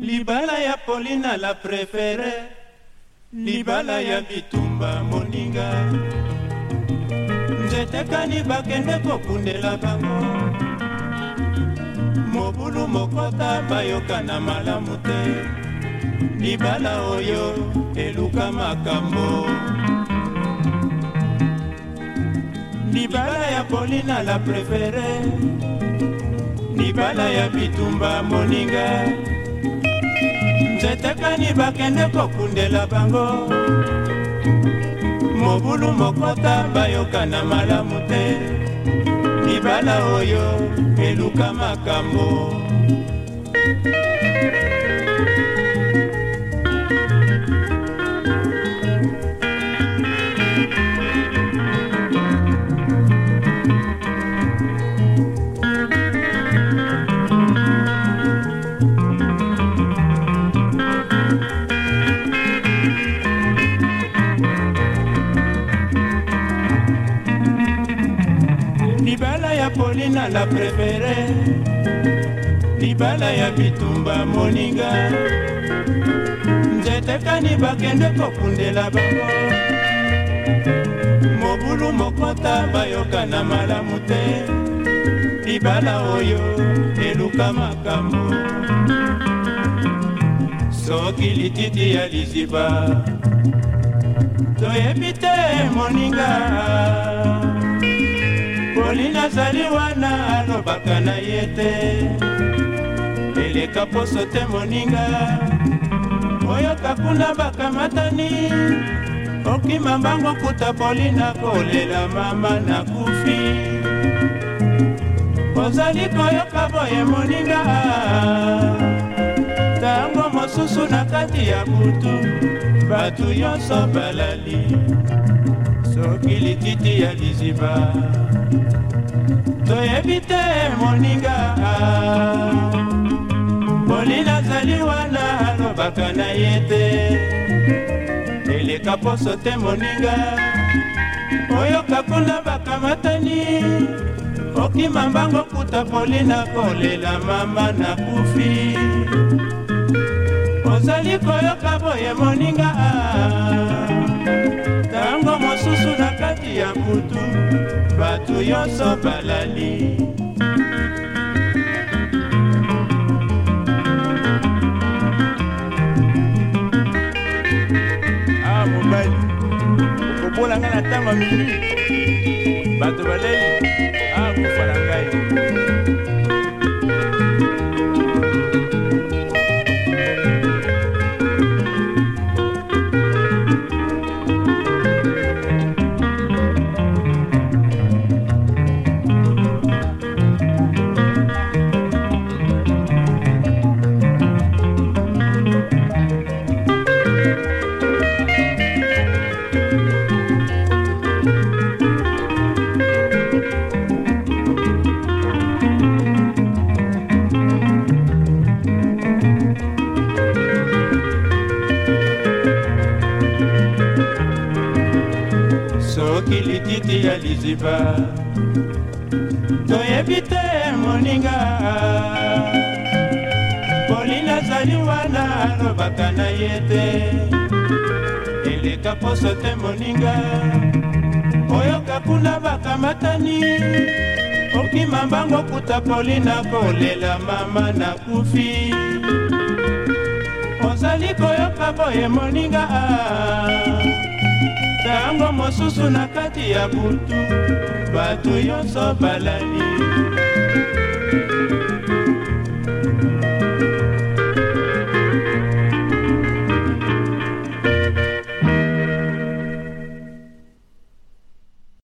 libala ya polina la prefere libala ya bitumba moninga nzetekani bakende kokundela bango mobulu mokota bayokana malamu te libala oyo eluka makambo libala ya polina la prefere libala ya bitumba moninga tetekani bakende kokundela bango mobulu mokota bayoka na malamu te mibala oyo eluka makambo thank you polina la prefere libala ya bitumba moninga nzete kani bakende kokundela bango mobulu mokota bayoka na malamu te libala oyo eluka makambo soki lititi ya liziba toyebi te moninga moni nazali wana alobaka na ye te eleka poso te moninga oyoka kuna bakamatani okima mbango kuta polina kolela mama nakufi ozali koyoka boye moninga ntango mosusu na kati ya butu bato nyonso balali tokili titi ya liziba toyebi te moninga poli nazali wana alobaka na ye te eleka poso te moninga oyoka kuna bakamatani okima mbango kuta poli na kolela mama nakufi ozali koyoka boye moninga ya kutu bato nyonso balali awa ah, mobali okobolanga na ntango minu bato bale soki lititi ya liziba toyebi te moninga poli nazali wana alobaka na ye te eleka poso te moninga oyoka kuna bakamatani okima mbango kuta poli na kolela mama nakufi kaka boye moninga ntango mosusu na kati ya butu bato nyonso balali